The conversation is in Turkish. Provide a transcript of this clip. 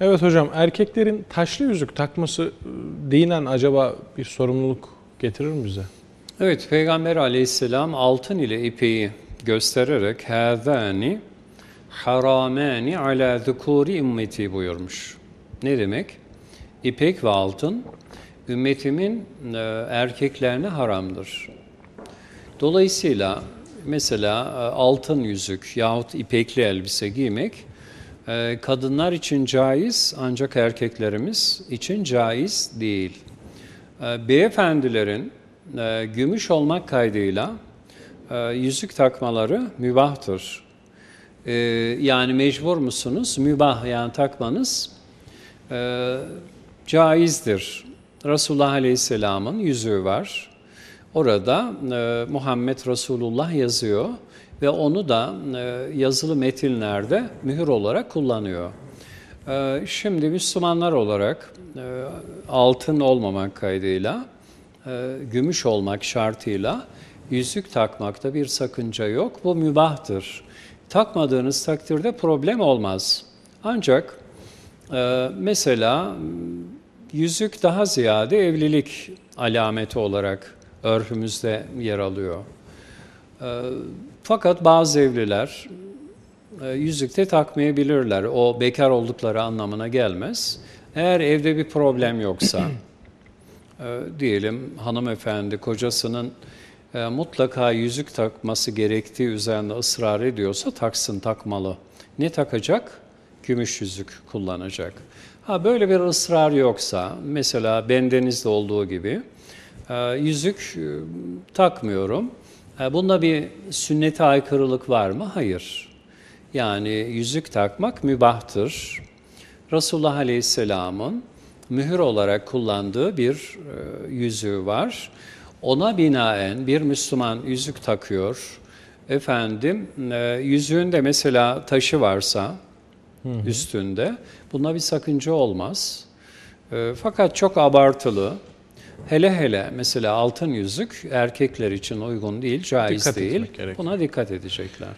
Evet hocam erkeklerin taşlı yüzük takması e, dinen acaba bir sorumluluk getirir mi bize? Evet, Peygamber aleyhisselam altın ile ipeği göstererek hâzâni haramâni alâ zukûri ümmeti buyurmuş. Ne demek? İpek ve altın ümmetimin e, erkeklerine haramdır. Dolayısıyla mesela e, altın yüzük yahut ipekli elbise giymek kadınlar için caiz ancak erkeklerimiz için caiz değil. E, Beyefendilerin e, gümüş olmak kaydıyla e, yüzük takmaları mübahtır. E, yani mecbur musunuz? Mübah yani takmanız e, caizdir. Resulullah Aleyhisselam'ın yüzüğü var. Orada e, Muhammed Resulullah yazıyor ve onu da e, yazılı metinlerde mühür olarak kullanıyor. E, şimdi Müslümanlar olarak e, altın olmamak kaydıyla, e, gümüş olmak şartıyla yüzük takmakta bir sakınca yok. Bu mübahtır. Takmadığınız takdirde problem olmaz. Ancak e, mesela yüzük daha ziyade evlilik alameti olarak örfümüzde yer alıyor. E, fakat bazı evliler e, yüzük de takmayabilirler. O bekar oldukları anlamına gelmez. Eğer evde bir problem yoksa, e, diyelim hanımefendi kocasının e, mutlaka yüzük takması gerektiği üzerinde ısrar ediyorsa taksın, takmalı. Ne takacak? Gümüş yüzük kullanacak. Ha böyle bir ısrar yoksa, mesela bendenizde olduğu gibi, yüzük e, takmıyorum. E, bunda bir sünnete aykırılık var mı? Hayır. Yani yüzük takmak mübahtır. Resulullah Aleyhisselam'ın mühür olarak kullandığı bir e, yüzüğü var. Ona binaen bir Müslüman yüzük takıyor. Efendim e, yüzüğünde mesela taşı varsa hı hı. üstünde buna bir sakınca olmaz. Fakat çok abartılı. Hele hele mesela altın yüzük erkekler için uygun değil, caiz Dikkat değil. Buna dikkat edecekler.